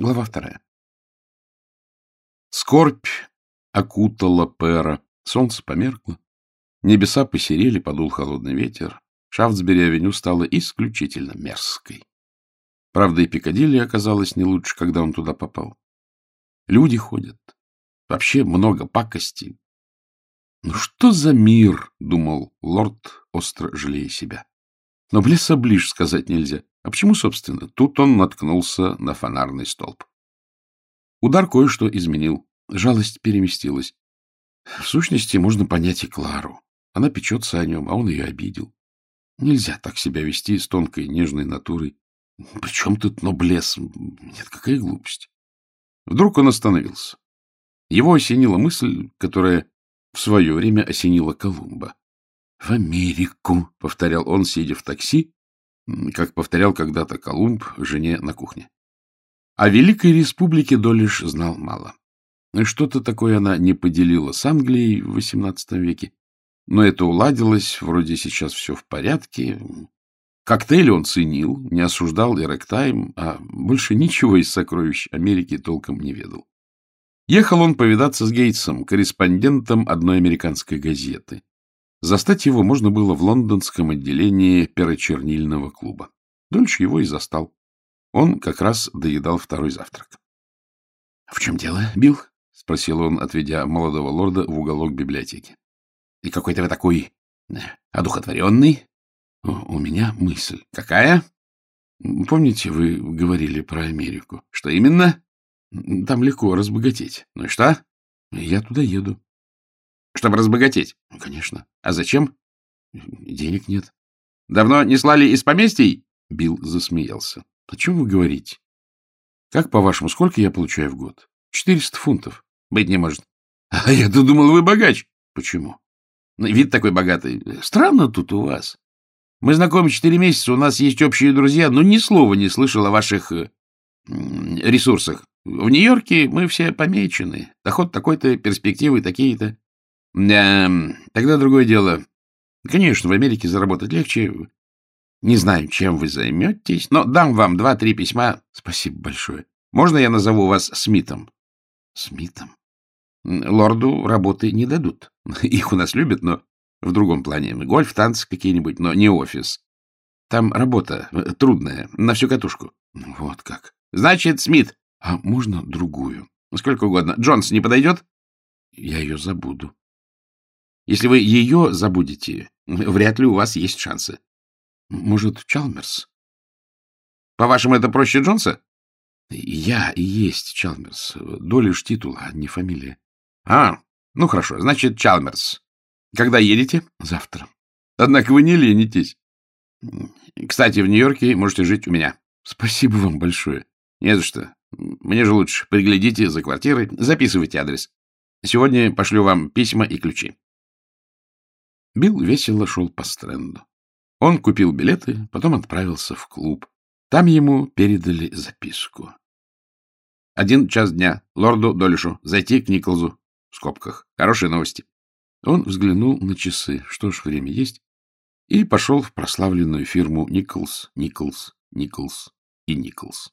Глава вторая. Скорбь окутала Пера, солнце померкло, небеса посерели, подул холодный ветер, Шафтсбери-авеню стала исключительно мерзкой. Правда, и Пикадилли оказалась не лучше, когда он туда попал. Люди ходят. Вообще много пакости. Ну что за мир, — думал лорд, остро жалея себя. Но блесса ближе сказать нельзя. А почему, собственно? Тут он наткнулся на фонарный столб. Удар кое-что изменил. Жалость переместилась. В сущности, можно понять и Клару. Она печется о нем, а он ее обидел. Нельзя так себя вести с тонкой, нежной натурой. Причем тут ноблес? Нет, какая глупость. Вдруг он остановился. Его осенила мысль, которая в свое время осенила Колумба. — В Америку, — повторял он, сидя в такси, как повторял когда-то Колумб жене на кухне. О Великой Республике Долиш знал мало. Что-то такое она не поделила с Англией в XVIII веке, но это уладилось, вроде сейчас все в порядке. Коктейли он ценил, не осуждал и рэктайм, а больше ничего из сокровищ Америки толком не ведал. Ехал он повидаться с Гейтсом, корреспондентом одной американской газеты. Застать его можно было в лондонском отделении перочернильного клуба. Дольше его и застал. Он как раз доедал второй завтрак. — В чем дело, Билл? — спросил он, отведя молодого лорда в уголок библиотеки. — И какой-то вы такой э, одухотворенный. — У меня мысль. — Какая? — Помните, вы говорили про Америку? — Что именно? — Там легко разбогатеть. — Ну и что? — Я туда еду. — Чтобы разбогатеть? — Конечно. — А зачем? — Денег нет. — Давно не слали из поместий? Билл засмеялся. — О чем вы говорите? — Как, по-вашему, сколько я получаю в год? — Четыреста фунтов. — Быть не может. — А я-то думал, вы богач. — Почему? — Вид такой богатый. Странно тут у вас. Мы знакомы четыре месяца, у нас есть общие друзья, но ни слова не слышал о ваших э, ресурсах. В Нью-Йорке мы все помечены. Доход такой-то, перспективы такие-то. Да, тогда другое дело. Конечно, в Америке заработать легче. Не знаю, чем вы займетесь, но дам вам два-три письма. Спасибо большое. Можно я назову вас Смитом? Смитом? Лорду работы не дадут. Их у нас любят, но в другом плане. Гольф, танцы какие-нибудь, но не офис. Там работа э, трудная, на всю катушку. Вот как. Значит, Смит. А можно другую? Сколько угодно. Джонс не подойдет? Я ее забуду. Если вы ее забудете, вряд ли у вас есть шансы. Может, Чалмерс? По-вашему, это проще Джонса? Я и есть Чалмерс. Долишь титула, а не фамилия. А, ну хорошо, значит, Чалмерс. Когда едете? Завтра. Однако вы не ленитесь. Кстати, в Нью-Йорке можете жить у меня. Спасибо вам большое. Не за что. Мне же лучше. Приглядите за квартирой, записывайте адрес. Сегодня пошлю вам письма и ключи. Билл весело шел по стренду. Он купил билеты, потом отправился в клуб. Там ему передали записку. Один час дня. Лорду Долишу. Зайти к Николзу. В скобках. Хорошие новости. Он взглянул на часы. Что ж, время есть. И пошел в прославленную фирму Николс, Николс, Николс и Николс.